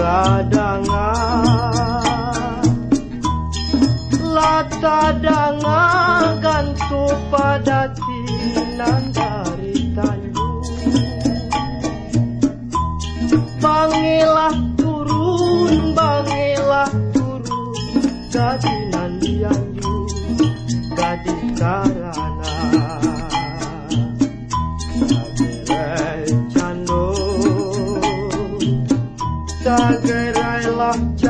latadanga kan gantung pada tinanda ya.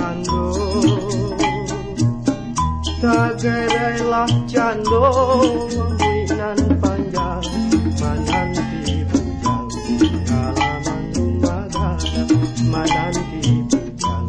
panjang minan panjang menanti bujang Ngalaman rumah dana menanti bujang